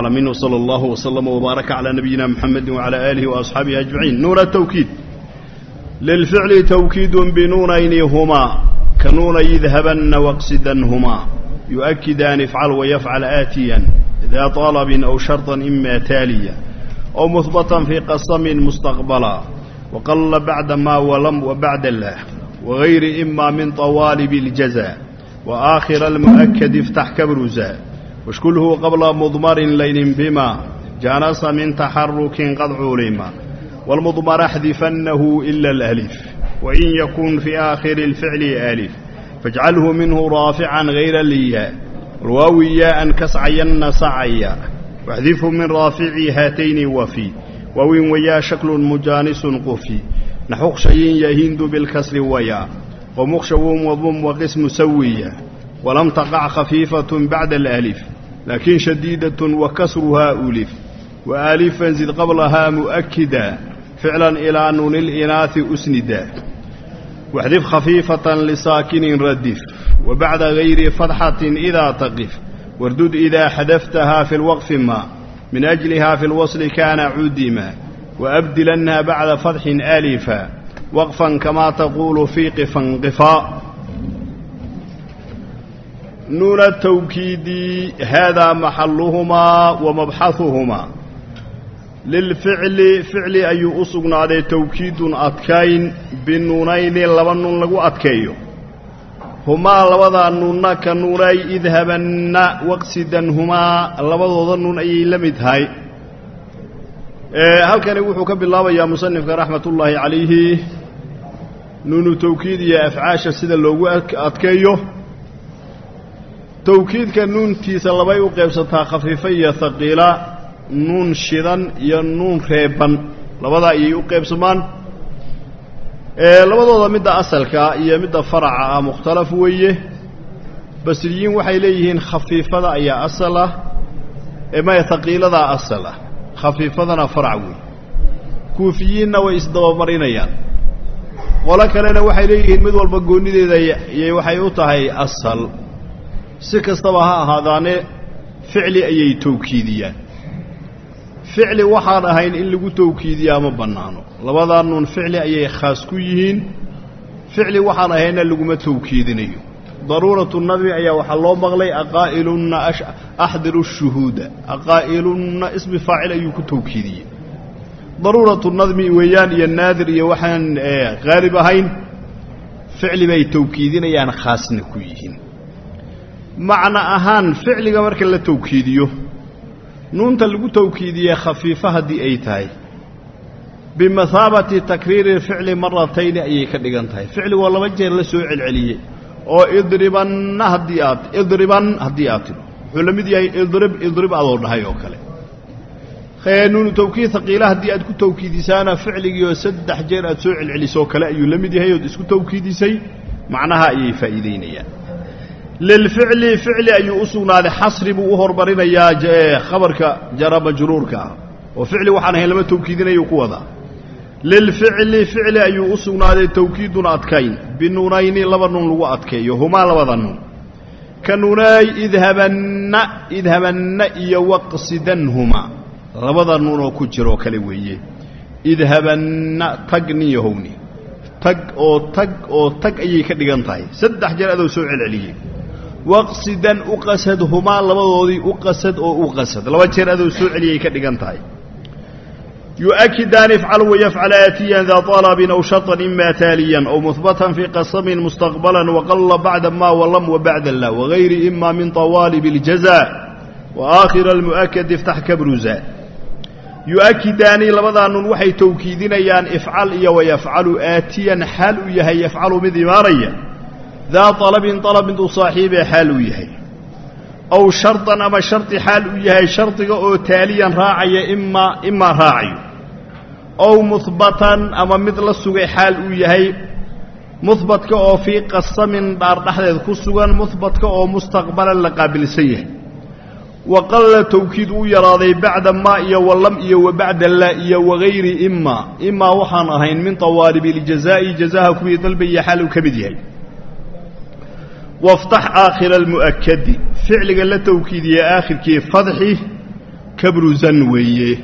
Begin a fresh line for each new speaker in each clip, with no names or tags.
العالمين وصلى الله وسلم وبارك على نبينا محمد وعلى آله وأصحابه أجمعين نون التوكيد للفعل توكيد بنونين هما كنون يذهبن واقصدنهما يؤكدان افعل ويفعل آتيا ذا طلب أو شرطا إما تاليا أو مثبتا في قسم مستقبلا وقل بعد ما ولم وبعد الله وغير إما من طوالب الجزاء وآخر المؤكد افتح كبرزا واشكله قبل مضمر لين بما جانس من تحرك قد علم والمضمر احذفنه إلا الألف وإن يكن في آخر الفعل آلف فاجعله منه رافعا غير الياء الواو ياء كسعين سعيا واحذفه من رافع هاتين وفي واو ويا شكل مجانس قفي نحو شيء يهند بالكسر ويا ومخشو وضم laakiin shadiidatun wa kasruhaa ulif wa alifan zid qablahaa mu'akida ficlan ilaa nunilinaasi usnida waxdif khafiifatan lisaakinin radif wa bacda gayri fadxatin idaa taqif wardud idaa xadaftahaa fi lwaqfi maa min ajlihaa fi lwasli kaana cudima waabdilanna bacda fadxin alifa waqfan kamaa taquulu fii qifanqifaa nuun الtwkiidi haadaa maxaluhumaa wa mabxahuhumaa lilficli ficli ayuu u sugnaaday tawkiidun adkayn binuunayni laba nuun lagu adkeeyo humaa labadaa nuunna ka nuunay idhabanna waqsidan humaa labadooda nuun ayay la mid tahay halkani wuxuu ka bilaabayaa musanifka raxmatullaahi calayhi nuunu tawkiid iyo afcaasha sida loogu adkeeyo tawkiidka nuuntiisa labay u qaybsataa khafiifa iyo haqiila nuun shidan iyo nuun reeban labadaa ayay u qaybsamaan. Labadooda midda asalka iyo midda faraca ah mukhtalaf weeye. Basriyiin waxay leeyihiin khafiifada ayaa asal ah maya haqiiladaa asal ah. Khafiifadana farac wey kuufiyiinna way isdabamarinayaan qolo kalena waxay leeyihiin mid walba goonideeda yay waxay u tahay asal si kastaba ha ahaadaane ficli ayay tawkiidiyaan. Ficli waxaan ahayn in lagu tawkiidiyaa ma bannaano. Labadaa nuun ficli ayay khaas ku yihiin. Ficli waxaan ahaynna laguma tawkiidinayo. Daruuratu nadmi ayaa waxaa loo maqlay aqaa'ilunna axdiru shuhuuda. Aqaa'ilunna ismi faacil ayuu ku tawkiidiyey. Daruuratu nadmi weeyaan iyo naadir iyo waxaan qaalib ahayn ficli bay tawkiidinayaan khaasna ku yihiin macno ahaan ficliga marka la tawkiidiyo nuunta lagu tawkiidiyey khafiifo haddii ay tahay. Bimathaabati takriiri ficli maratayni ayay ka dhigan tahay. Ficligoo laba jeer la soo celceliyey. Oo idribanna haddii aad idriban haddii aad tidho. Wuxuu la mid yahay idrib idrib adoo dhahay oo kale. Nuunu tawkiid haqiila haddii aad ku tawkiidisaana ficligiioo saddex jeer aad soo celcelisoo kale ayuu la mid yahay ood isku tawkiidisay macnaha ayay faa'iidaynayaan lilficli ficli ayuu u sugnaaday xasri buu u hormarinayaa khabarka jara majruurka oo ficli waxaan ahayn lama tawkiidinayu ku wadaa lilficli ficli ayuu u sugnaaday tawkiidun adkayn binuunayni laba nuun lagu adkeeyo humaa labada nuun ka nuunaay idhabanna idhabanna iyo waqsidanhumaa labada nuunoo ku jiroo kale weeye idhabanna tag nin yahowni tag oo tag oo tag ayay ka dhigan tahay saddex jeer adoo soo celceliyey waqsidan u qasad humaa labadoodii u qasad oo u qasad laba jeer adoo soo celiyay ka dhigan tahay يؤكدان افعل ويفعل آتيا ذا طلب أو شرطا إما تاليا أو مثبتا في قسم مستقبلا وقل بعد ما ولم وبعد الله وغير إما من طوالب الجزاء وآخر المؤكد افتح كبرزا يؤكدان لبضان daa alabin alab miduu saaxiibee xaal uu yahay aw shardan ama shardi xaal uu yahay shardiga oo taaliyan raacaya imaa imaa raacayo aw muhbatan ama mid la sugay xaal uu yahay muhbatka oo fii qasamin dhaar dhexdeed ku sugan muhbatka oo mustaqbalan la qaabilsan yahay wa qalla tawkiid uu yaraaday bacda maa iyo walam iyo wa bacda la iyo wagayri ima imaa waxaan ahayn min tawaalibi iljazaa'i jazaaha kuwii dalbaya xaal uu ka mid yahay waftax aakhira almu'akadi ficliga la tawkiidiye aakhirkii fadxi kabruzan weeye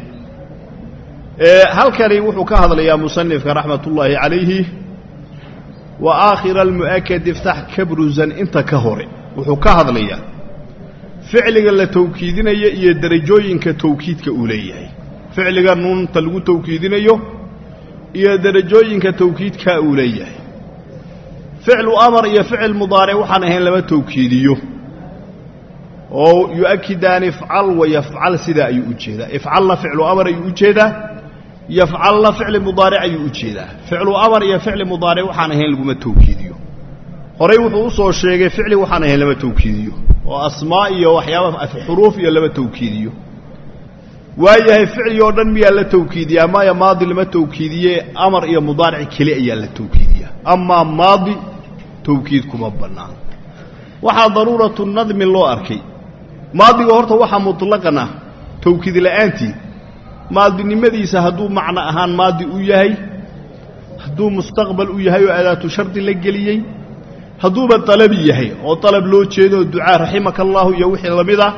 halkani wuxuu ka hadlayaa musanifka raxmatullaahi calayhi wa aakhira almu'akadi iftax kabruzan inta ka hore wuxuu ka hadlayaa ficliga la tawkiidinaya iyo darajooyinka tawkiidka uu leeyahay ficliga nuunta lagu tawkiidinayo iyo darajooyinka towkiidka uu leeyahay ficlu amar iyo ficil mudaaric waxaan ahayn lama tawkiidiyo. Oo yu-akidaan ifcal wa yafcal sidaa ayuu u jeedaa ifcalna ficlu amar ayuu u jeedaa yafcalna ficli mudaaric ayuu u jeedaa ficlu amar iyo ficli mudaaric waxaan ahayn laguma tawkiidiyo. Horey wuxuu u soo sheegay ficli waxaan ahayn lama tawkiidiyo. Oo asmaa iyo waxyaaba xuruuf iyo lama tawkiidiyo. Waayahay ficli oo dhan miyaa la tawkiidiyaa? Maya maadi lama tawkiidiye amar iyo mudaaric keli ayaa la tawkiidiyaa. Amaa maadi tawkiid kuma bannaan. Waxaa daruuratu nadmi loo arkay. Maadiga horta waxaa mutlaqan ah tawkiid la'aantii maadinimadiisa hadduu macno ahaan maadi u yahay hadduu mustaqbal u yahay oo adaatu shardi la geliyey hadduuba dalabi yahay oo dalab loo jeedo oo ducaa raximaka allaahu iyo wixii la mid ah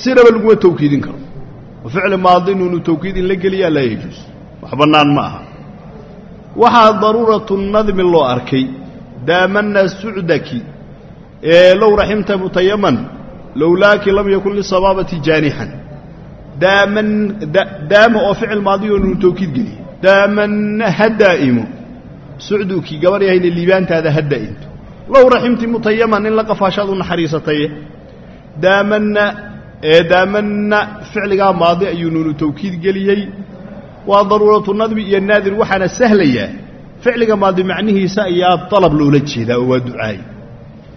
sinaba laguma tawkiidin karo. Oo ficli maadi nuunu tawkiid in la geliyaa laa yajuus. Wax bannaan ma aha. Waxaa daruuratu nadmi loo arkay daamana sucdaki low raximta mutayaman lowlaaki lam yakun lisabaabati jaanixan daama oo ficil maadiyo nuunu tawkiid geliya daamanna ha daa'imo sucduki gabar yahayna liibaantaada ha daa'imto low raximti mutayaman in la qafaashaad u naxariisataye daamanna ee daamanna ficligaa maadi ayuu nuunu tawkiid geliyey. Waa daruuratu nadmi iyo naadir waxaana sahlayaa ficliga maadi macnihiisa ayaa dalab loola jeedaa oo waa ducaaye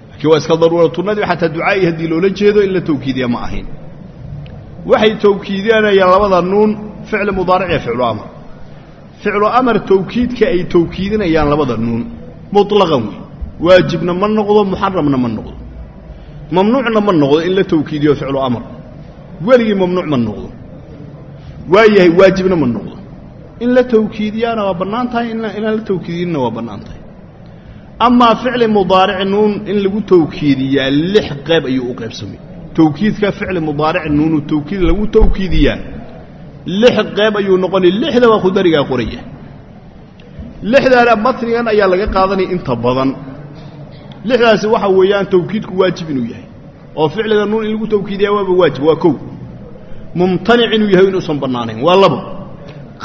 laakiin waa iska daruuratu nadmi xataa ducaa'i haddii loola jeedo in la tawkiidiya ma ahayn. Waxay tawkiidinayaan labada nuun ficli mudaaric iyo ficlu amar. Ficlu amar tawkiidka ay tawkiidinayaan labada nuun muطlaqan wey waajibna ma noqdo muxaramna ma noqdo. Mamnuucna ma noqdo in la tawkiidiyo ficlu amar. Weligii mamnuuc ma noqdo. Waayahay waajibna ma noqdo in la tawkiidiyaana waa bannaan tahay inaan la tawkiidinna waa bannaan tahay. Amaa ficli mudaaric nuun in lagu tawkiidiyaa lix qayb ayuu u qaybsamay. Tawkiidka ficli mudaaric nuunu tawkiid lagu tawkiidiyaa lix qayb ayuu noqonay lixdaba khudarigaa qoraya. Lixdaana matnigan ayaa laga qaadanaya inta badan. Lixdaasi waxa weeyaan tawkiidku waajib inuu yahay. Oo ficliga nuun in lagu tawkiidiyaa waaba waajib waa kow. Mumtanic inuu yahay inuusan bannaanayn waa labo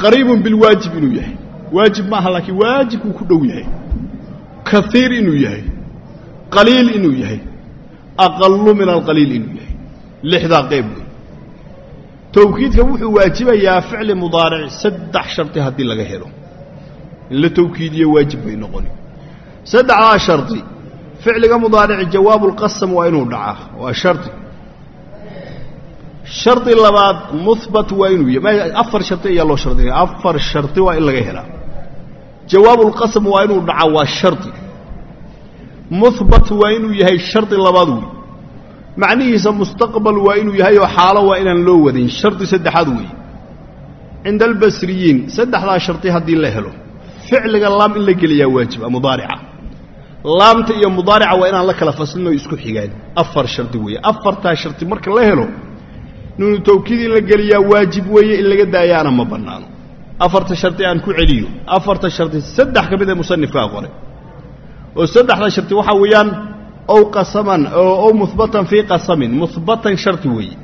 qariibun bilwaajib inuu yahay. Waajib maaha laakiin waajibkuu ku dhow yahay. Kaiir inuu yahay. Qaliil inuu yahay. Aqalu min alqaliil inuu yahay. Lixdaa qayb wey tawkiidka wuxuu waajibayaa ficli mudaaric saddex shardi haddii laga helo. In la tawkiidiyo waajib bay noqoni. Saddexdaa shardi ficliga mudaarici jawaabulqasam waa inuu dhacaa. Waa shardi shardi labaad muhbat waa inuu yahay. Afar shardi ayaa loo shardinaya afar shardi waa in laga helaa. Jawaabulqasam waa inuu dhacaa waa shardi. Muhbat waa inuu yahay shardi labaad wey macnihiisa mustaqbal waa inuu yahay oo xaalo waa inaan loo wadin shardi saddexaad weeye cinda albasriyiin saddexdaa shardi haddii la helo. Ficliga laam in la geliyaa waajiba mudaarica. Laamta iyo mudaarica waa inaan la kala faslin oo isku xigaan. Afar shardi weeye afartaa shardi marka la helo nuunu tawkiid in la geliyaa waajib weeye in laga daayaana ma bannaano. Afarta shardi aan ku celiyo afarta shardi saddex ka mid ee musanifkaa qoray oo saddexda shardi waxaa weeyaan ow qasaman ow muhbatan fii qasamin muhbatan shardi weeye.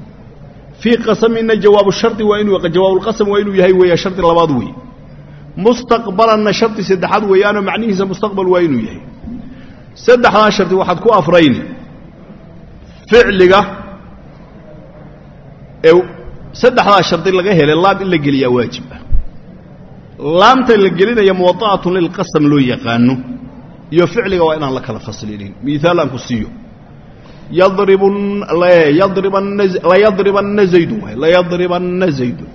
Fii qasaminna jawaabu shardi waa inuu jawaabulqasam waa inuu yahay weeya shardi labaad weeye. Mustaqbalanna shardi saddexaad weeyaanoo macnihiisa mustaqbal waa inuu yahay. Saddexdaa shardi waxaad ku afrayni ficliga ee saddexdaa shardi laga helay laam in la geliyaa waajib ah. Laamta la gelinaya muwada'atun lilqasam loo yaqaano iyo ficliga waa inaan la kala faslinin. Miaal aan ku siiyo. Layadribanna zaydun waay layadribanna zaydun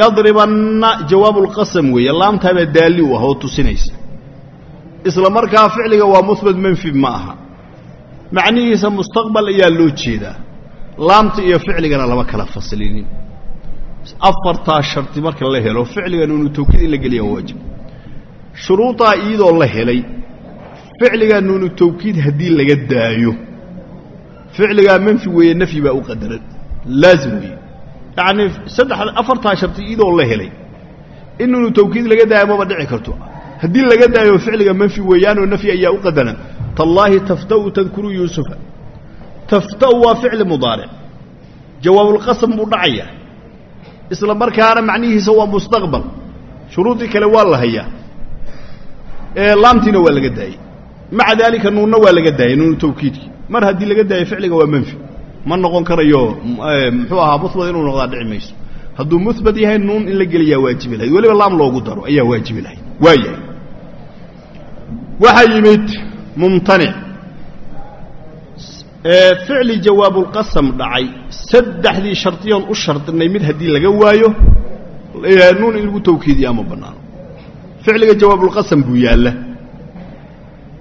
yadribanna jawaabulqasam weeye laamtaabaa daalli u ah oo tusinaysa. Isla markaa ficliga waa muhbat manfi ma aha. Macnihiisa mustaqbal ayaa loo jeedaa laamta iyo ficligana lama kala faslinin. Afartaa shardi marka la helo ficliga nuunu tawkiid in la geliya waa waajib. Shuruudaa iyadoo la helay ficligaa nuunu tawkiid haddii laga daayo. Ficligaa manfi weeye nafyi baa u qadaran. Laazim weeye. Yacni saddex afartaa sharti iyadoo la helay inuu tawkiid laga daayo maba dhici karto. Haddii laga daayo ficliga manfi weeyaanoo nafyi ayaa u qadaran. Tallaahi tafta'u tadkuru yuusufa tafta'u waa ficli mudaaric. Jawaabulqasam buu dhacaya. Isla markaana macnihiisa waa mustaqbal. Shuruudii kale waa la hayaa. Laamtiina waa laga daayey maca daalika nuunna waa laga daayey nuunu tawkiidkii. Mar haddii laga daayo ficliga waa manfi. Ma noqon karayo muxuu ahaa musbad inuu noqdaa dhici mayso. Hadduu musbad yahay nuun in la geliyaa waajibi lahayd weliba laam loogu daro ayaa waajibi lahayd waa yahay waxaa yimid mumtanic ficli jawaabulqasam dhacay. Saddexdii shardiyoon u shardinay mid haddii laga waayo nuun in lagu tawkiidiyaa ma bannaano ficliga jawaabulqasam buu yaalla.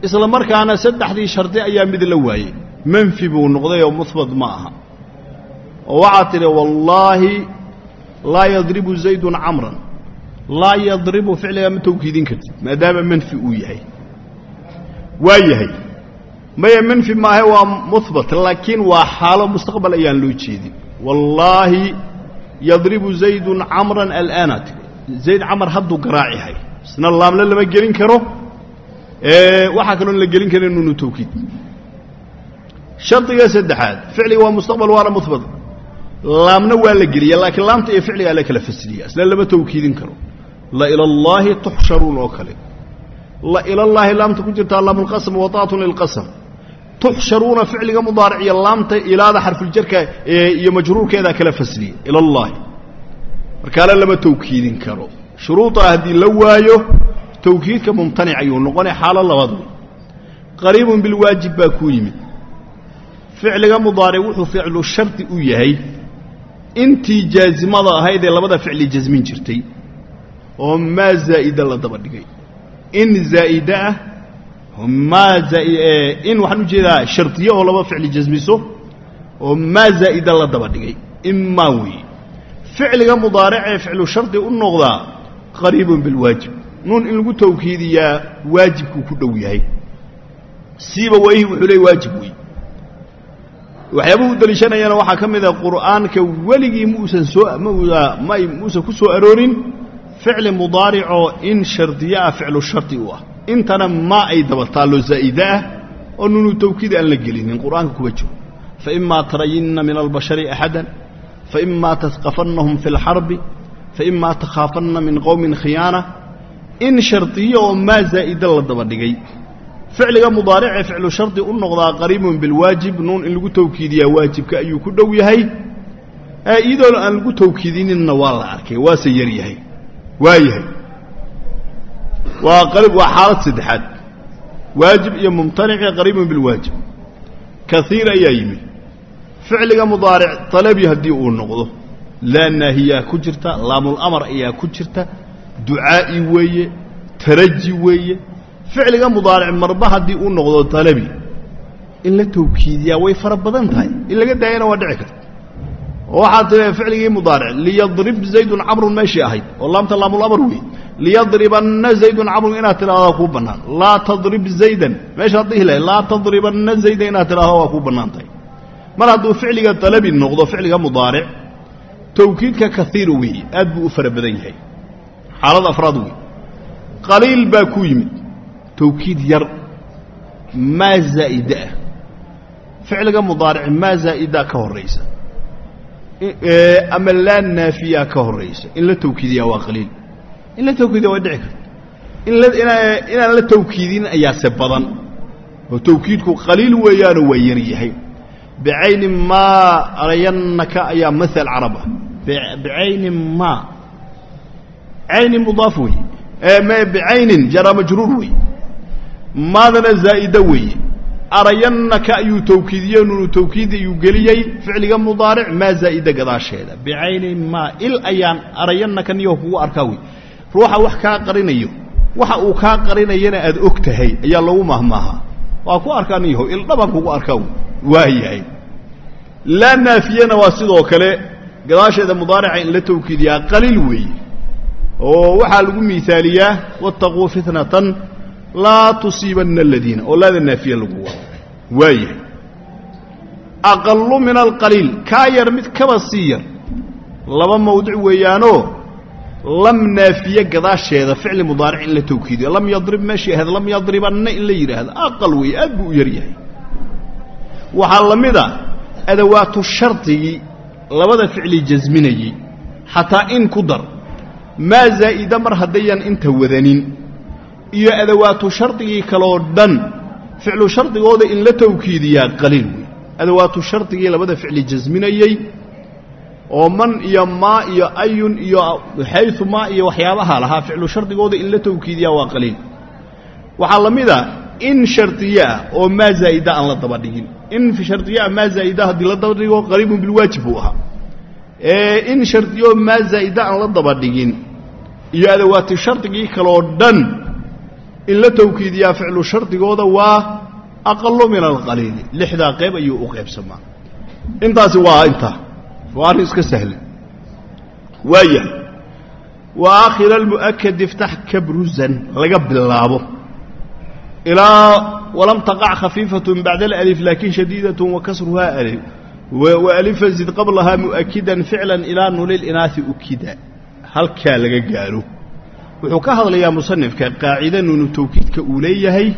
Isla markaana saddexdii shardi ayaa mid la waayey. Manfi buu noqday oo musbad ma aha. Oo waxaad tidhi wallaahi laa yadribu zaydun camran. Laa yadribu ficligaa ma tawkiidin kartid maadaama manfi uu yahay. Waa yahay maya manfi maahe waa muhbat laakiin waa xaalo mustaqbal ayaan loo jeedin. Wallaahi yadribu zaydun camran alaana zayd camar hadduu garaac yahay isna laamle lama gelin karo. Waxaa kaloon la gelin karin nuunu tawkiid. Shardiga saddexaad ficliga waa mustaqbal waana muhbat laamna waa la geliya laakiin laamta iyo ficligaa la kala fasliya isna lama tawkiidin karo. La ila allaahi tuxsharuun oo kale. La ilallaahi laamta ku jirtaa laamulqasm wataatun lilqasm tuxsharuuna ficliga mudaaric iyo laamta ilaada xarfuljarka iyo majruurkeedaa kala fasliya. Ilallaahi. Markaale lama tawkiidin karo. Shuruudaa haddii la waayo tawkiidka mumtanic ayuu noqonay xaalo labaad. Wey qariibun bilwaajib baa kuu yimid. Ficliga mudaaric wuxuu ficlu shardi u yahay intii jaazimada ahayd ee labada ficli jasmin jirtay oo maa zaa'ida la daba dhigay. In zaa'ida ah maa in waxaan u jeedaa shardiye oo laba ficli jasmiso oo maa zaa'ida la daba dhigay. Imaa weeye ficliga mudaaric ee ficlu shardi u noqdaa qariibun bilwaajib nuun in lagu tawkiidiyaa waajibkuu ku dhow yahay. Siiba wayhi wuxuu leey waajib weeye waxyaabuhu u waxaa ka mid a qur'aanka weligii muusan soo ma muusan ku soo aroorin ficli mudaaricoo in shardiye ah ficlu shardi u ah intana maa ay daba taallo zaa'ida ah oo nuunu tawkiid aan la gelinin qur'aanka kuba jiro. Faimaa tarayinna min albashari axadan faimaa tasqafannahum fi اlxarbi faimaa takhaafanna min qowmin khiyaana. In shardiye oo maa zaa'ida la daba dhigay. Ficliga mudaaricee ficlu shardi u noqdaa qariibun bilwaajib nuun in lagu tawkiidiyaa waajibka ayuu ku dhow yahay. Iyadoo aan lagu tawkiidininna waa la arkay waase yar yahay waa yahay waa xaalad saddexaad. Waajib iyo mumtanici qariibun bilwaajib. Kaiir ayaa yimid. Ficliga mudaaric talabi haddii uu noqdo. Laa naahiyaa ku jirta laamulamar ayaa ku jirta. Ducaa'i weeye taraji weeye. Ficliga mudaaric marba haddii uu noqdo talabi. In la tawkiidiyaa way fara badan tahay. In laga daayana waa dhici karta. Oo waxaad tii ficligii mudaaric liyadrib zaydun camrun meeshii ahayd oo laamta laamulamar wey liyadribanna zaydun camrun inaad tidhahdaa kuu bannaan. Laa tadrib zaydan. Meeshaad dhihi lahay laa tadribanna zaydan inaad tidhahdo waa kuu bannaan tahay. Mar hadduu ficliga talabi noqdo ficliga mudaaric tawkiidka kaiir weeye aad buu u fara badan yahay. Xaalad afraad wey qaliil baa ku yimid. Tawkiid yar maa zaa'ida ah. Ficliga mudaaric maa zaa'ida ka horraysa. Ama laa naafiya ka horraysa. In la tawkiidiyaa waa qaliil in la tawkiidiya waa dhici karta. Inaan la tawkiidin ayaase badan. Oo tawkiidku qaliil weeyaanoo waa yar yahay. Bicayni maa arayannaka ayaa maal carab ah. Bicayni maa cayni mudaaf weeye bicaynin jara majruur weeye maadana zaa'ida weeye arayannaka ayuu tawkiidiye nuunu tawkiidi ayuu geliyey. Ficliga mudaaric maa zaa'ida gadaasheeda. Bicayni maa il ayaan arayannaka niyaho kugu arkaa wey ruuxa wax kaa qarinayo waxa uu kaa qarinayana aad og tahay ayaa lagu mahmaahaa waa ku arkaa niyaho ildhabaan kugu arkaa wey waa yahay. Laa naafiyana waa sidoo kale gadaasheeda mudaarica in la tawkiidiyaa qaliil weeye oo waxaa lagu miaaliyaa wattaquu fitnatan laa tusiibanna aladiina oo laada naafiya lagu wado waa yahay. Aqalu min alqaliil kaa yar mid kaba sii yar. Laba mawdic weeyaanoo lam naafiye gadaasheeda ficli mudaaric in la tawkiidiyo. Lam yadrib meeshii ahayd lam yadribanna in la yidhaahdo. Aqal weeye aad buu u yar yahay. Waxaa la mid a adawaatu shardigii labada ficli jasminayey xataa in ku dar. Maa zaa'ida mar haddayan inta wadanin. Iyo adawaatu shardigii kaloo dhan ficlu shardigooda in la tawkiidiyaa qaliil wey adawaatu shardigii labada ficli jasminayey oo man iyo maa iyo ayun iyo xayu maa iyo waxyaabaha lahaa ficlu shardigooda in la tawkiidiyaa waa qaliil. Waxaa la mid a in shardiye ah oo maa zaa'ida aan la daba dhigin. In shardiyeah maa zaa'ida haddii la daba dhigo qariibun bilwaajib buu ahaa. In shardiyeoo maa zaa'ida aan la daba dhigin iyo adawaati shardigii kaloo dhan in la tawkiidiyaa ficlu shardigooda waa aqalu min alqaliili lixdaa qayb ayuu u qaybsamaa. Intaasi waa intaa waa arrin iska sahlan waayahay wa aakhira almu'akad iftax kabruzan laga bilaabo. Ilaa walam taqac khafiifatun bacda alأlif laakin shadiidatun wa kasruhaa alif. Wa alifa zid qablahaa mu'akidan ficlan ilaa nuli linaasi ukida. Halkaa laga gaaro. Wuxuu ka hadlayaa musanifka qaacida nuunu tawkiidka uu leeyahay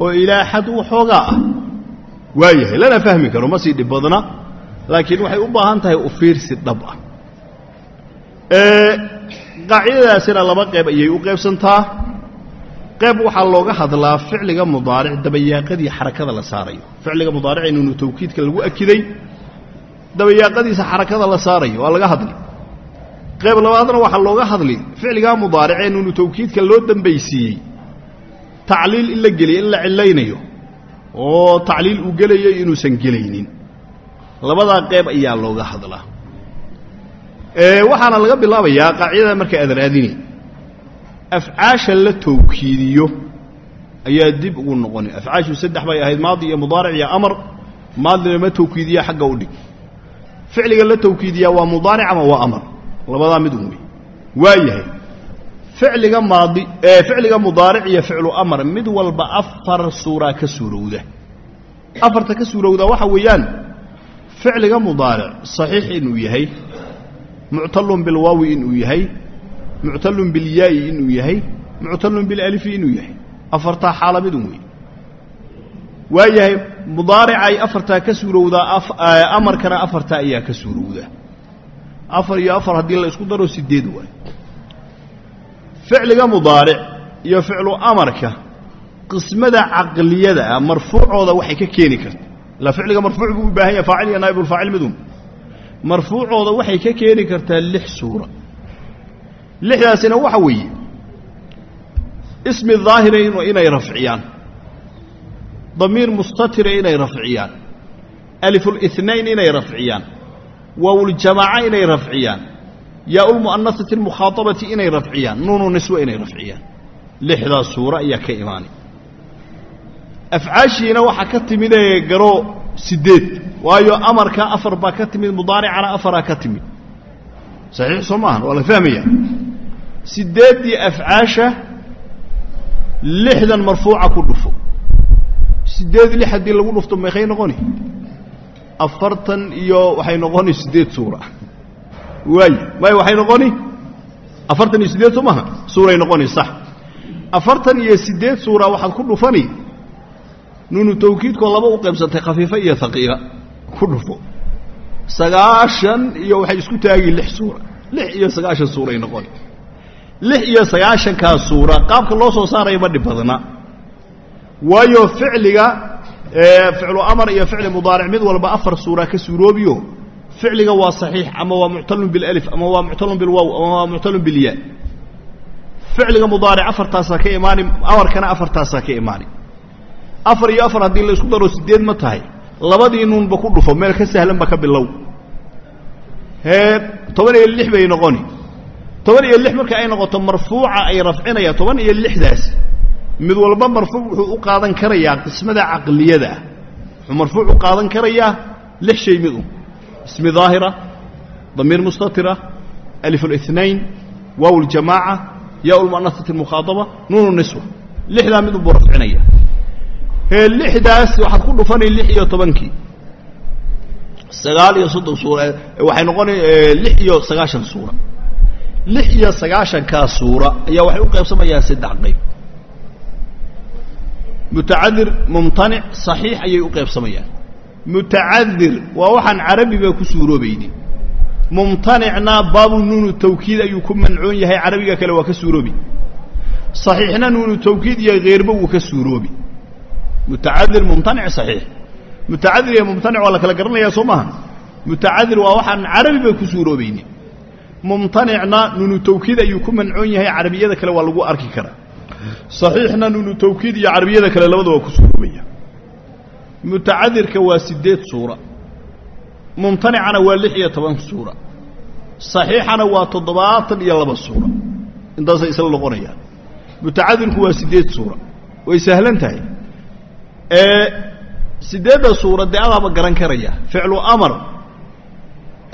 oo ilaa xad waxoogaa ah. Waayahay lana fahmi karo ma sii dhib badna laakiin waxay u baahan tahay u fiirsi dhab ah. Qaacidadaasina laba qayb ayay u qaybsantaa qayb waxaa looga hadlaa ficliga mudaaric dabayaaqadii xarakada la saarayo. Ficliga mudaaricee nuunu tawkiidka lagu akiday dabayaaqadiisa xarakada la saarayo waa laga hadli. Qayb labaadna waxaa looga hadli ficligaa mudaaricee nuunu tawkiidka loo dambaysiiyey. Tacliil in la geliyo in la cilaynayo oo tacliil uu gelayo inuusan gelaynin labadaa qayb ayaa looga hadlaa. Waxaana laga bilaabayaa qaacidada marka aad raadini. Afcaasha la tawkiidiyo ayaa dib ugu noqoni. Afcaashu saddex bay ahayd maadi iyo mudaaric iyo amar. Maadina ma tawkiidiya xagga u dhig. Ficliga la tawkiidiyaa waa mudaaric ama waa amar? Labadaa mid un wey waa yahay. Ficliga maadi ficliga mudaaric iyo ficlu amar mid walba afar suuraa ka suurowda. Afarta ka suurowda waxa weeyaan ficliga mudaaric saxiix inuu yahay muctalun bilwaawi inuu yahay muctalun bilyaa'i inuu yahay muctalun bilalifi inuu yahay. Afartaa xaala midun wey waa yahay mudaaricay afartaa ka suurowdaa amarkana afartaa ayaa ka suurowdaa afar iyo afar haddii la isku daro sideed waay. Ficliga mudaaric iyo ficlu amarka qismada caqliyada ah marfuucooda waxay ka keeni karta ilaa ficliga marfuuc buu u baahan yahay faacil iyo naa'ibulfaacil midun marfuucooda waxay ka keeni kartaa lix suura. Lixdaasina waxa weeye ismi daahira inay rafciyaan. Damiir mustatira inay rafciyaan. Alifulinayn inay rafciyaan. Waawuljamaaca inay rafciyaan. Yaa-ulmu'anasati almukhaaabati inay rafciyaan. Nuunu niswe inay rafciyaan. Lixdaas suuro ayaa ka imaanay afcaashiina waxaa ka timidee garo sideed waayo amarka afar baa ka timid mudaaricana afaraa ka timid. Saxiix soo maahan waa la fahmaya. Sideeddii afcaasha lixdan marfuuca ku dhufo. Sideed lix haddii lagu dhufto meekay noqoni? Afartan iyo waxay noqoni sideed suura. Waay waay waxay noqoni? Afartan iyo sideed soo maaha? Suuray noqoni sax. Afartan iyo sideed suura waxaad ku dhufani nuunu tawkiidkoo laba u qaybsantay khafiifa iyo haqiila ku dhufo. Sagaashan iyo waxay isku taagi lix suura. Lix iyo sagaashan suuray noqoni lix iyo sagaashankaa suura qaabka loo soo saaraya ma dhib badna waayo ficliga ficlu amar iyo ficli mudaaric mid walba afar suura ka suuroobiyo ficliga waa saxiix ama waa muctalun bilalif ama waa muctalun bilwow ama waa muctalun bilyaa ficliga mudaaric afartaasaa ka imaani amarkana afartaasaa ka imaani afar iyo afar haddii la isku daro sideed ma tahay labadii nuunba ku dhufo meel ka sahlanba ka bilow hee toban iyo lix bay noqoni toban iyo lix marka ay noqoto marfuuca ay rafcinayaan toban iyo lixdaas mid walba marfuuc wuxuu u qaadan karayaa qismada caqliyada ah wuxuu marfuuc u qaadan karayaa lix shay mid un ismi daahira damiir mustatira alif اlاثnain waaw اljamaaca yaa lmu'anasati اlmukhaadaba nuunu niswa lixdaa mid unbuu rafcinaya hee lixdaas waxaad ku dhufanay lix iyo tobankii. Sagaal iyo soddon suura waxay noqonay lix iyo sagaashan suura. Lix iyo sagaashankaa suura ayaa waxay u qaybsamayaan saddex qayb. Mutacadir mumtanic saxiix ayay u qaybsamayaan. Mutacadir waa waxaan carabiba ku suuroobaynin mumtanicna baabu nuunu tawkiid ayuu ku mancoon yahay carabiga kale waa ka suuroobi. Saxiixna nuunu tawkiid iyo keyrba wuu ka suuroobi mutacadir mumtanic saxiix mutacadir iyo mumtanic waa la kala garanayaa soo maaha mutacadir waa waxaan carabiba ku suuroobaynin mumtanicna nuunu tawkiid ayuu ku mancoon yahay carabiyada kale waa lagu arki karaa saxiixna nuunu tawkiid iyo carabiyada kale labada waa ku suuroobaya mutacadirka waa sideed suura mumtanicana waa lix iyo toban suura saxiixana waa toddobaatan iyo laba suura intaasay sideedda suura dee adaaba garan karaya. Ficlu amar.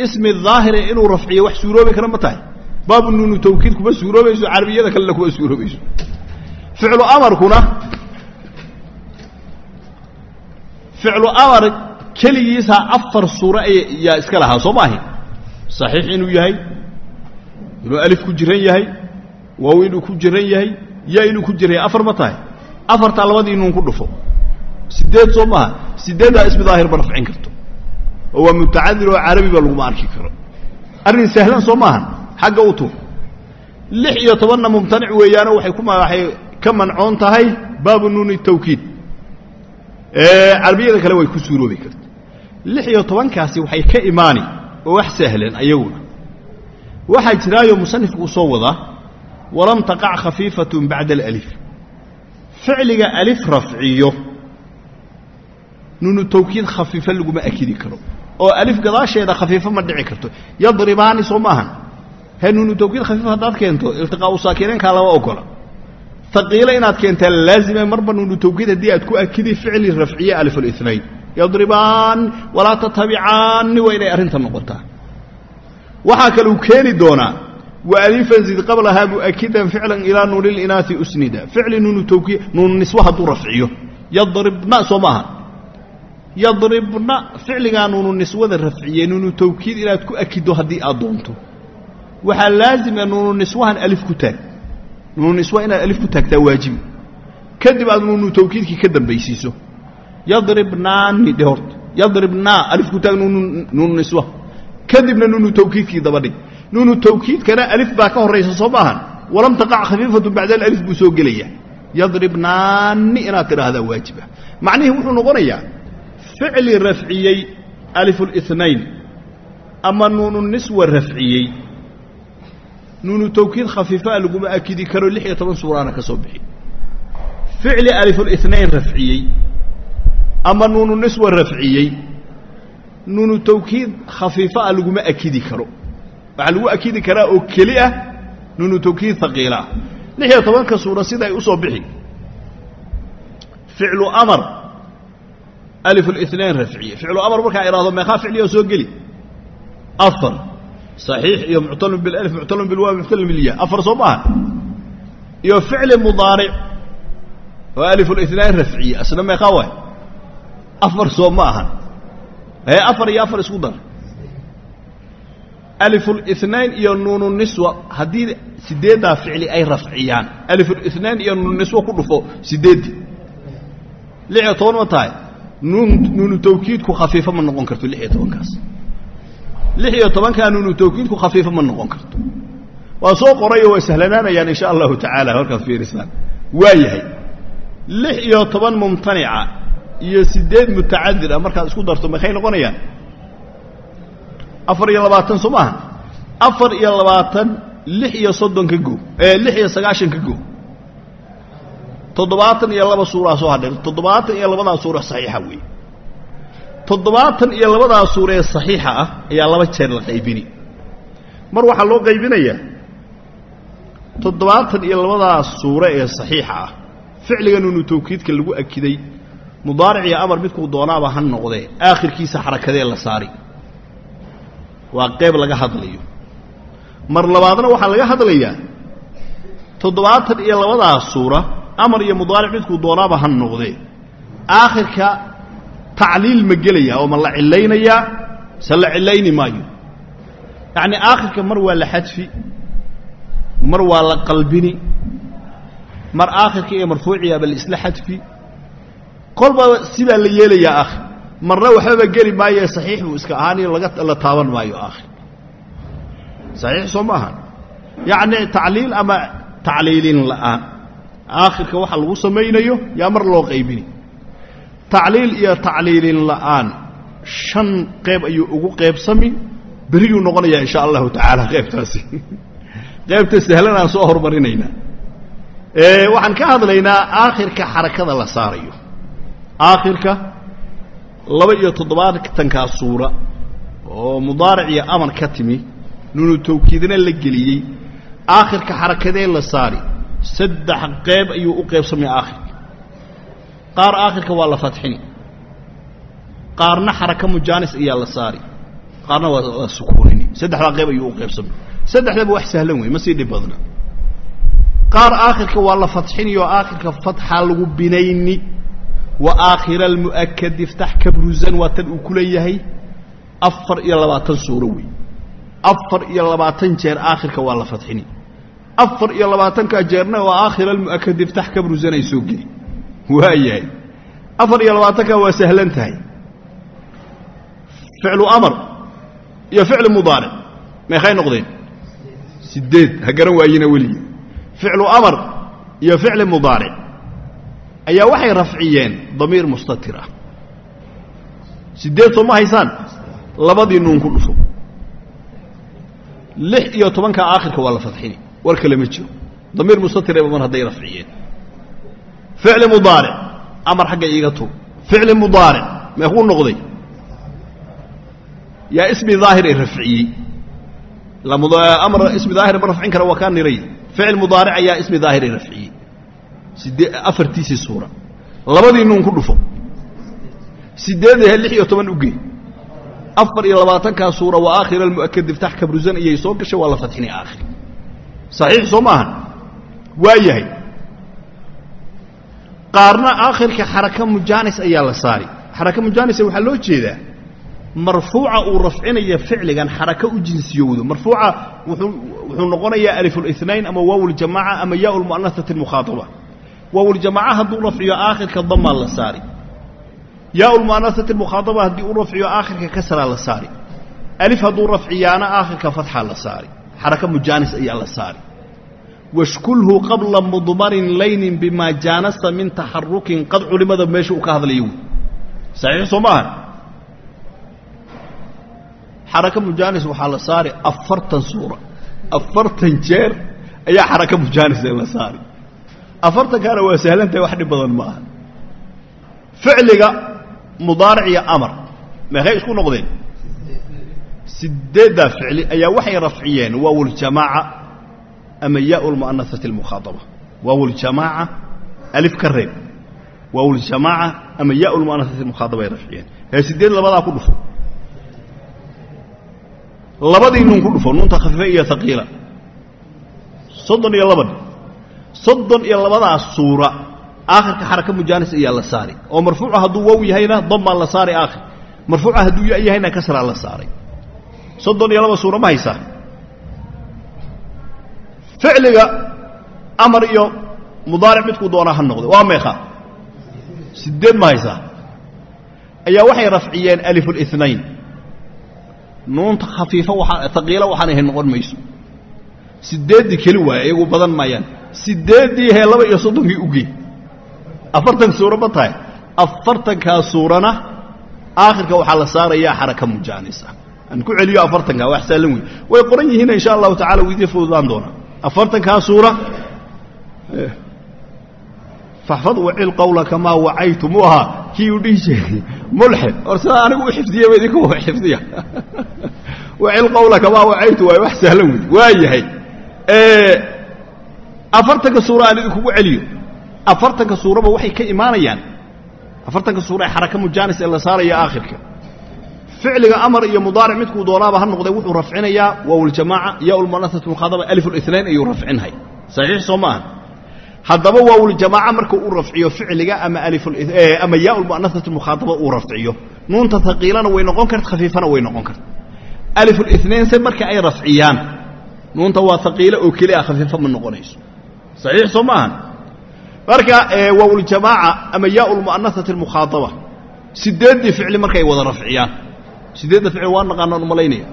Ismi daahire inuu rafciyo wax suuroobi kara ma tahay. Baabu nuunu tawkiid kuma suuroobayso carabiyada kalena kuma suuroobayso. Ficlu amarkuna ficlu amar keligiisa afar suuro ayaa iska lahaa soo maahi saxiix inuu yahay inuu alif ku jiran yahay waaw inuu ku jiran yahay ya inuu ku jiran yahay afar ma tahay. Afartaa labadii nuun ku dhufo sideed soo maaha sideeddaa ismi daahir ma rafcin karto. Oo waa mutacadir oo carabiba laguma arki karo. Arrin sahlan soo maahan xagga u lix iyo tobanna mumtanic weeyaano waxay ku waxay ka mancoon tahay baabu nuuni tawkiid. Carabiyada kale way ku suuroobi karta. Lix iyo tobankaasi waxay ka imaani oo wax sahlan ayaguna. Waxaa jiraayo musanifku uu soo wadaa walam taqac khafiifatun bacda alif ficliga alif rafciyo nuunu tawkiid khafiifa laguma akidi karo oo alif gadaasheeda khafiifo ma dhici karto yadribaani soo maahan he nuunu tawkiid khafiif haddaad keento iltiqaau saakineenkaa lama ogola haqiilo inaad keentaa laazime marba nuunu tawkiid haddii aad ku akidi ficli rafciye alif alinayn yadribaan walaa tatabicaani waa inay arrinta noqotaa waxaa kaluu keeni doonaa wa alifan zid qablahaa mu'akidan ficlan ilaa nuuni linaasi usnida ficli nuunu tawkiid nuunu niswa hadduu rafciyo yadribna soo maaha yadribna ficligaa nuunu niswada rafciye nuunu tawkiid inaad ku akido haddii aad doonto. Waxaa laazima nuunu niswahan alif ku taag. Nuunu niswa inaad alif ku taagtaa waajibi kadib aad nuunu tawkiidkii ka dambaysiiso. Yadribnaani dhe horta yadribnaa alif ku taag nuunu niswa. Kadibna nuunu tawkiidkii daba dhig nuunu tawkiidkana alif baa ka horraysa soo maahan. Walam taqac khafiifatu bacda alif buu soo gelaya. Yadribnaani inaad tidhaahdaa waajiba macnihii wuxuu noqonayaa ficli rafciyey alifulinayn ama nuunu niswa rafciyey. Nuunu tawkiid khafiifaa laguma akidi karo lix iyo toban suuraana ka soo bixi. Ficli alifulinayn rafciyey ama nuunu niswa rafciyey nuunu tawkiid khafiifaa laguma akidi karo. Waxaa lagu akidi karaa oo keli ah nuunu tawkiid haqiilaah lix iyo tobanka suura sida ay u soo bixi. Ficlu amar alifulinayn rafciye ficlu amar markaa idhahdo meeqaa ficliya soo geli afar saxiix iyo muctalun bilif muctalun bilwaaw muctalun bilya afar soo maaha iyo ficli mudaaric oo alifulinayn rafciye asna meeqaa waay afar soo ma ahan ee afar iyo afar isku dar alifulinayn iyo nuunu niswa haddii sideeddaa ficli ay rafciyaan alifulinayn iyo nuunu niswa ku dhufo sideeddii lix iyo toban ma tahay nuunu tawkiidku khafiifo ma noqon karto lix iyo tobankaas. Lix iyo tobankaa nuunu tawkiidku khafiifo ma noqon karto. Waa soo qorayo way sahlanaanayaan insha allahu tacaala halkaad fiirisaan waa lix iyo toban mumtanica iyo sideed mutacadir ah markaad isku darto maxay noqonayaan? Afar iyo labaatan soo maaha? Afar iyo labaatan lix iyo soddon ka go lix iyo sagaashan ka toddobaatan iyo laba suuraa soo hadheen. toddobaatan iyo labadaa suura saxiixa weeye. toddobaatan iyo labadaa suura ee saxiixa ah ayaa laba jeer la qaybini. Mar waxaa loo qaybinayaa toddobaatan iyo labadaa suure ee saxiixa ah. ficliga nuunu tawkiidka lagu akiday mudaaric iyo amar midkuu doonaaba ha noqdee aakhirkiisa xarakadee la saari. Waa qeyb laga hadlayo. Mar labaadna waxaa laga hadlayaa toddobaatan iyo labadaa suura amar iyo mudaaric midkuu doonaaba ha noqdee aakhirka tacliil ma gelayaa oo ma la cilaynayaa se la cilayni maayo. Yacni aakhirka mar waa la xadfi mar waa la qalbini mar aakhirka iyo marfuuciyaaba la isla xadfi. Kolba sibaa la yeelayaa aakhir marna waxbaba geli maayo saxiix buu iska ahaaniyo laga la taaban maayo aakhir. Saxiix soo ma ahan. Yacni tacliil ama tacliilin la'aan aakhirka waxa lagu samaynayo yaa mar loo qaybini. Tacliil iyo tacliilin la'aan. Shan qeyb ayuu ugu qeybsami beriyuu noqonayaa insha allahu tacaala qeybtaasi qeybta sahlan aan soo horumarinaynaa waxaan ka hadlaynaa aakhirka xarakada la saarayo. Aakhirka laba iyo toddobaatankaa suura oo mudaaric iyo amar ka timi nunu tawkiidna la geliyey. Aakhirka xarakadee la saari saddex qeyb ayuu u qeybsamay aakhirka qaar aakhirka waa la fatxini. Qaarna xaraka mujaanis ayaa la saari. Qaarna waa sukuunini saddexdaa qeyb ayuu u qeybsamay saddexdaba wax sahlan wey ma sii dhib badna. Qaar aakhirka waa la fatxini oo aakhirka fatxaa lagu binayni. Wa aakhira almu'akadi iftax kabruzan waa tan uu ku leeyahay. Afar iyo labaatan suuro wey afar iyo labaatan jeer aakhirka waa la fatxini afar iyo labaatankaa jeerna waa aakhira almu'akadi iftax kabruzan ay soo geli waayahay. Afar iyo labaatankaa waa sahlan tahay. Ficlu amar iyo ficlu mudaaric. Meekhay noqdeen? Sideed. Ha garan waayina weligii ficlu amar iyo ficli mudaaric. Ayaa waxay rafciyeen damiir mustatir ah. Sideed soo ma haysaan? Labadii nuun ku dhufo. Lix iyo tobanka aakhirka waa la fadxini war kale ma jiro. Damiir mustatir ee badan hadday rafciyeen. Ficli mudaaric amar xagga iiga tug ficli mudaaric meekuu noqday? Yaa ismi daahir ay rafciyey. Amar ismi daahir ma rafcin kara waa kaa niray. Ficil mudaaric ayaa ismi daahir ay rafciyey. Sidee afartiisii suura. Labadii nuun ku dhufo. Sideedahe lix iyo toban ugey afar iyo labaatankaa suura waa aakhira almu'akad iftax kabruzan ayay soo gashay waa la fadxinay aakhir saxiix soo maahan. Waa yahay qaarna aakhirka xaraka mujaanis ayaa la saari. Xaraka mujaanisa waxaa loo jeedaa marfuuca uu rafcinaya ficligan xaraka u jinsiyowdo. Marfuuca wuxuu noqonayaa alifulinayn ama waawuljamaca ama yaa lmu'anasati almukhaataba waawuljamaca hadduu rafciyo aakhirka damaa la saari. Yaa lmu'anasati almukhaataba haddii u rafciyo aakhirka kasraa la saari. Alif hadduu rafciyaana aakhirka fatxa la saari xaraka mujaanis ayaa la saari washkulhu qabla mudmarin laynin bimaa jaanasa min taxarukin qad culimada meesha uu ka hadlayo saxiix soo maaha xaraka mujaanis waxaa la saari afartan suura afartan jeer ayaa xaraka mujaanis la saari afartankaana waa sahlantahay wax dhib badan ma aha ficliga mudaaric iyo amar meekay isku noqdeen sideeddaa ficli ayaa waxay rafciyeen waawuljamaaca ama yaa lmu'anasati almukhaataba waawuljamaaca alif ka reeb. Waawuljamaaca ama yaa lmu'anasati almukhaataba ay rafciyeen. Hee sideed labadaa ku dhufo. Labadii nuun ku dhufo nuunta khafiife iyo haqiila soddon iyo labadi soddon iyo labadaas suura aakhirka xaraka mujaanis ayaa la saari oo marfuuca hadduu wow yahayna damaa la saari aakhir. Marfuuca hadduu ya yahayna kasraa la saaray soddon iyo laba suura ma haysaa ficliga amar iyo mudaaric midkuu doonaa ha noqdo waa meeqa sideed ma haysaa ayaa waxay rafciyeen alifulinayn nuunta khafiifa waaa haqiila waxaan ahayn noqon mayso. Sideeddii keli waaya iyagu badan maayaan. Sideeddii hee laba iyo soddonkii ugey afartan suura ma tahay. Afartankaa suurana aakhirka waxaa la saarayaa xaraka mujaanisa aan ku celiyo afartankaa wax saalan wey way qoran yihiin insha allahu tacala wuu idiin fududaan doonaa afartankaa suura. Faxfad wacil qawla kamaa wacaytu mu ahaa kii uu dhihi jiray. Mulxid or sidaa anigu u xifdiyaba idinku xifdiya. Wacil qawla kamaa wacaytu waay wax sahlan wey waa yahay. Afartanka suura aan idinkugu celiyo. Afartanka suuraba waxay ka imaanayaan. Afartanka suura ee xaraka mujaanis ee la saaraya aakhirka ficliga amar iyo mudaaric midkuu doonaaba ha noqday wuxuu rafcinayaa lmu'anasatu mukhaadaba alifulinayn ayuu rafcinhay. Saxiix soo maaha. Haddaba waawuljamaaca marka uu rafciyo ficliga ama ama mukhaadaba uu rafciyo. Nuunta haqiilana way noqon karta khafiifana way noqon karta. Alifulinain se marka ay rafciyaan nuunta waa haqiilo oo keli a khafiifa ma noqonayso. Saxiix soo ma ahan marka waawljamaaca ama almukhaadaba sideeddii ficli markay wada rafciyaan sideedda ficli waa naqaanaan u malaynaya.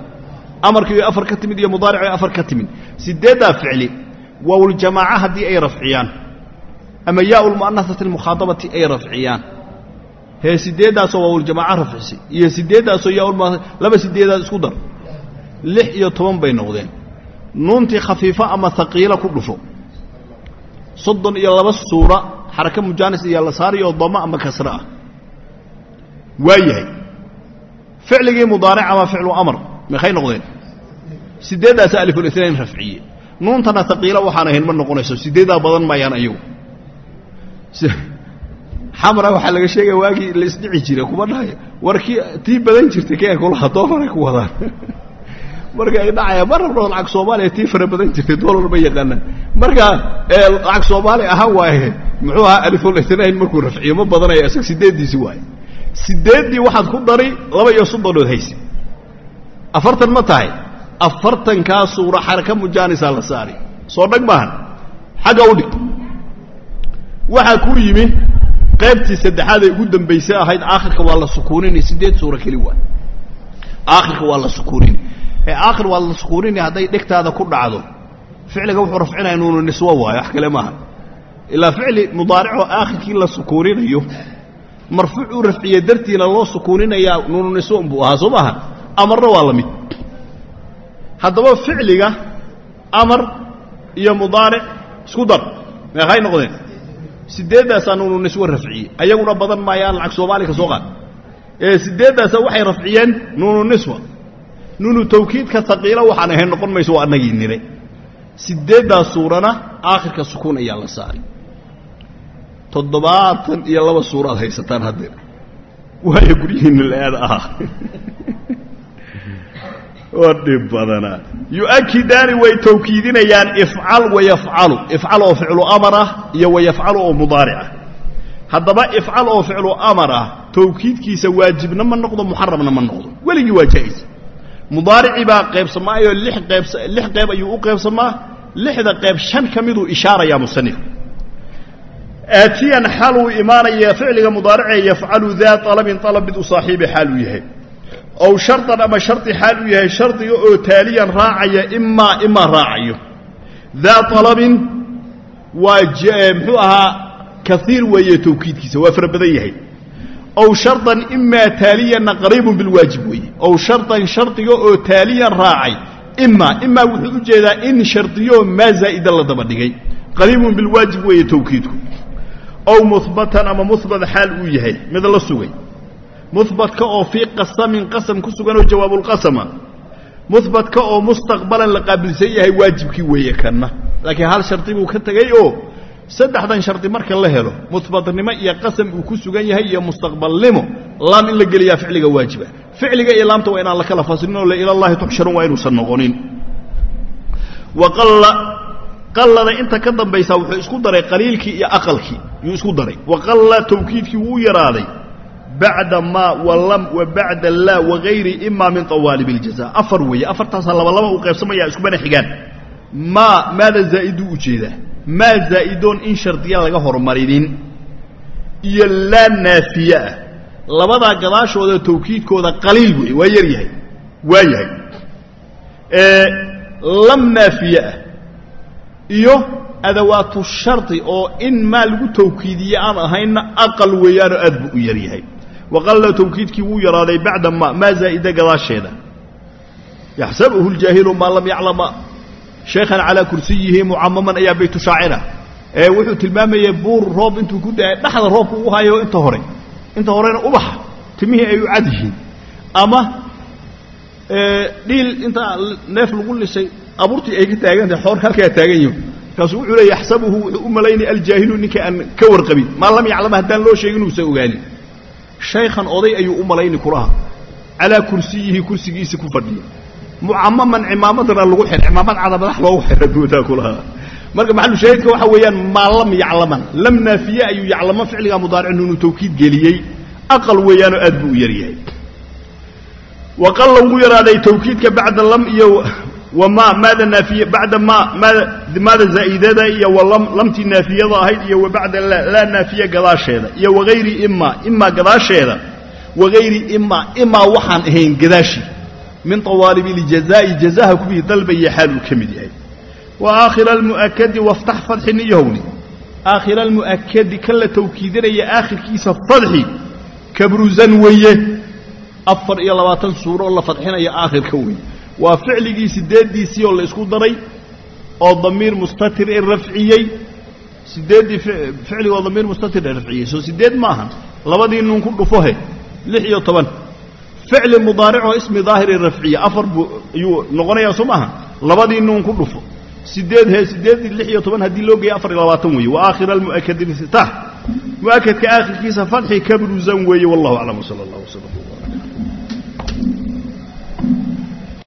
Amarkiiyo afar ka timid iyo mudaarico afar ka timid. Sideeddaa ficli waawljamaaca haddii ay rafciyaan. Ama yaa lmu'anasati almukhaadabati ay rafciyaan. Hee sideeddaasoo waawljamaaca rafcisay iyo sideeddaasoo yaa laba sideedaad isku dar. Lix iyo toban bay noqdeen. Nuuntii khafiifo ama haqiilo ku dhufo. Soddon iyo laba suura xaraka mujaanis iyo la saariyo damo ama kasre ah. Waa yahay ficligii mudaaric ama ficlu amar. Maxay noqdeen. Sideeddaasa alifulinain rafciye. Nuuntana haqiilo waxaan ahayn ma noqonayso. Sideeddaa badan maayaan ayagu. Xamra waxaa laga sheegaya waagii la isdhici jira kuma dhahayo war kii tii badan jirtay kee kulaha doomaray ku wadaan. Marka ay dhacaya ma rabno lacag soomaaliya tii fara badan jirtay doolar ma yaqaanaan marka lacag soomaali ahaan waaye muxuu ahaa alifulinain markuu rafciyo ma badanaya isag sideeddiisi waaye sideeddii waxaad ku dari laba iyo soddonood hayse afartan ma tahay. Afartankaa suura xaraka mujaanisaa la saari. Soo dhag maahan. Xagga u dhig. Waxaa ku yimi qaybtii saddexaad ee ugu dambaysay ahayd aakhirka waa la sukuuninay sideed suura keli waa. Aakhirka waa la sukuunin. Ee aakhir waa la sukuuninay hadday dhegtaada ku dhacdo ficliga wuxuu rafcinaya nuunu niswo waayo wax kale maaha ilaa ficli mudaaricoo aakhirkii la sukuuninayo marfuuc u rafciye dartiina loo sukuuninayaa nuunu niswo unbuu ahaa soo maaha amarna waa la mid. Haddaba ficliga amar iyo mudaaric isku dar. Meeqay noqdeen? Sideeddaasaa nuunu niswo rafciye ayaguna badan maayaan lacag soomaali ka soo qaad. Ee sideeddaasa waxay rafciyeen nuunu niswa nuunu tawkiidka haqiilo waxaan ahayn noqon mayso waa annagii nire. Sideeddaa suurana aakhirka sukuun ayaa la saaray toddobaatan iyo laba suura aad haysataan haddeer waayo guryihiinna la-aada ahaa waa dhib badanaa yu-akidaani way tawkiidinayaan ifcal wayafcalu ifcal oo ficlu amar ah iyo wayafcalu oo mudaaric ah. Haddaba ifcal oo ficlu amar ah tawkiidkiisa waajibna ma noqdo muxaramna ma noqdo. Weligii waa jaa'is mudaaricii baa qaybsamaayo lix qayb lix qayb ayuu u qaybsamaa. Lixda qayb shan ka miduu ishaarayaa musanifka aatiyan xaaluu imaanaya ficliga mudaaricee yafcalu daa alabin alab mid u saaxiiba xaaluu yahay. Ow shardan ama shardi xaal uu yahay shardiga oo taaliyan raacaya imaa imaa raacayo. Daa alabin waa muxuu ahaa kaiir weeye tawkiidkiisa waa fara yahay. Ow shardan imaa taaliyanna qariibun bilwaajib weeye. Ow shardan shardiga oo taaliyan raacay imaa imaa wuxuu u jeedaa in shardiyo maa zaa'ida la daba qariibun bilwaajib weeye tawkiidku ow muhbatan ama muhbat xaal uu yahay mid la sugay. Muhbatka oo fii qasamin qasam ku sugan oo jawaabulqasama muhbatka oo mustaqbalan la qaabilsan yahay waajibkii weeye kanna. Laakiin hal shardi buu ka tegey oo saddexdan shardi marka la helo muhbatnimo iyo qasam uu ku sugan yahay iyo mustaqbalnimo laam in la geliyaa ficliga waajiba. Ficliga iyo laamta waa inaan la kala faslin oo ila llahi tuxsharun waa inuusan noqonin qallada inta ka dambaysa wuxuu isku daray qaliilkii iyo aqalkii yuu isku daray. Waqalla tawkiidkii wuu yaraaday. Bacda maa walam wa bacda laa wagayri ima min awaalib iljaza afar weeye afartaasaa labalaba uu qaybsamaya iskumana xigaan. Maa maada zaa'iduu u jeedaa? Maa zaa'idoon in shardiya laga hormarinin iyo laa naafiye ah. Labadaa gadaashooda tawkiidkooda qaliil weeye waa yar yahay waa yahay. Lam naafiye ah iyo adawaatu shardi oo in maa lagu tawkiidiye aan ahaynna aqal weeyaanoo aad buu u yar yahay. Waqalla tawkiidkii wuu yaraaday bacda ma maa zaa'ida gadaasheeda. Yaxsabuhu ljaahilu maa lam yaclama. Sheekhan calaa kursiyihi mucamaman ayaa baytu shaacira. Ee wuxuu tilmaamayay buur roob intuu ku daay dhexda roobka ugu hayo inta hore. Inta horena ubaxa timihii ay u cad yihiin. Ama dhiil inta neef lagu lisay abuurtii ay ka taagantahay xoor halkaa taagan yihiin markaasuu wuxuu le yaxsabuhu wuxuu u malaynaya aljaahilu ninka aan ka warqabin. Maa lam yaclama haddaan loo sheegin inuusan ogaanin. Shaykhan oday ayuu u malayni kulaha. Calaa kursiyihi kursigiisi ku fadhiya. Mucamaman cimaamadana lagu xidha cimaamad cada madax loogu xidha buudaa kulaha. Marka maxalushaahidka waxa weeyaan maa lam yaclaman. Lam naafiye ayuu yaclamo ficliga mudaaric nuunu tawkiid geliyey. Aqal weeyaanoo aad buu u yar yahay waqalla ugu yaraaday tawkiidka bacda lam iyo wama maada naafiye bacda ma maada zaa'idada iyo lamtii naafiyada ahayd iyo wa bacda laa naafiye gadaasheeda iyo wagayri ima imaa gadaasheeda wagayri ima imaa waxaan ahayn gadaashi. Min tawaalibi ljazaa'i jazaha kuwii dalbaya xaaluu ka mid yahay. Wa aakhira almu'akadi waftax fadxin iyo howni aakhira almu'akadi kan la tawkiidinaya aakhirkiisa fadxi kabruzan weeye afar iyo labaatan suuro la fadxinaya aakhirka weeye waa ficligii sideeddiisii oo la isku daray oo damiir mustatir i rafciyey. Sideeddii ficligoo damiir mustatir i rafciyey. Soo sideed maaha labadii nuun ku dhufohe lix iyo toban. Ficli mudaaricoo ismi daahiri rafciya. Afar buu ayuu noqonayaa soo maaha labadii nuun ku dhufo. Sideed he sideeddii lix iyo toban haddii loo geeya afar iyo labaatan weeye wa aakhira almu'akadi listitax mu'akadka aakhirkiisa fadxi kabruzan weeye wallahu aclam wsala allah wsala